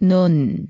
눈.